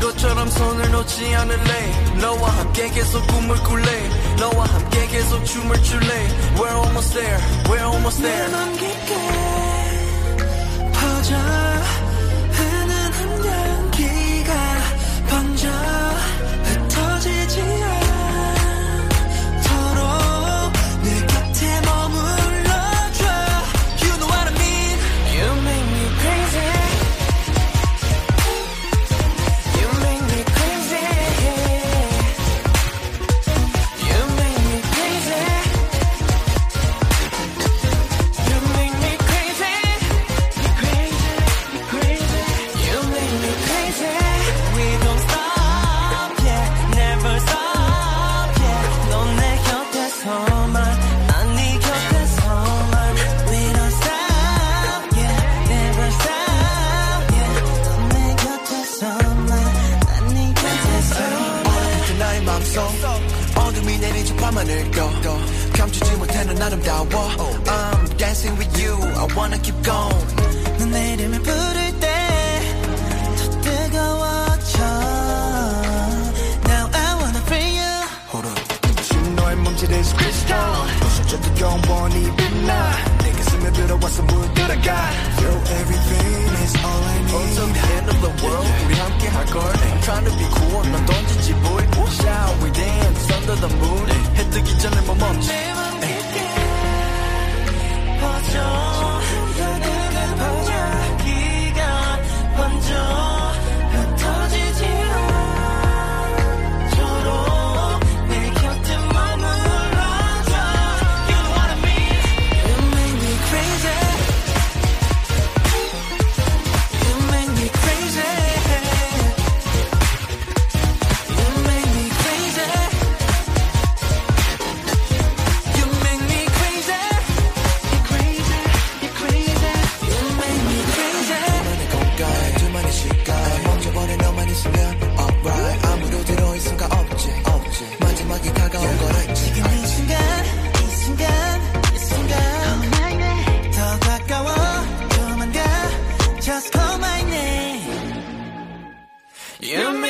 놓 것처럼 손을 놓지 않을래 너와 함께 계속 꿈을 꿀래 너와 함께 계속 춤을 출래 We're almost there, we're almost there 약속 어둠이 내리지 밤하늘 도 감추지 못해 넌 아름다워 I'm dancing with you I wanna keep going 넌내 이름을 부를 때더 뜨거워져 Now I wanna free you Hold up 지금 너의 몸질은 crystal 부서져 뜨거운 원이 빛나 내 가슴에 들어와서 물들어가 Yo everything is all I need the end of the world 우리 함께 할걸 You